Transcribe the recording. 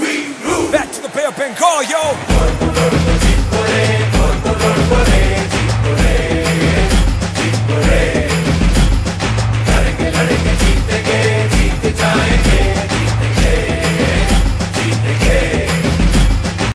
We rule. Back to the Bay of Bengal, yo.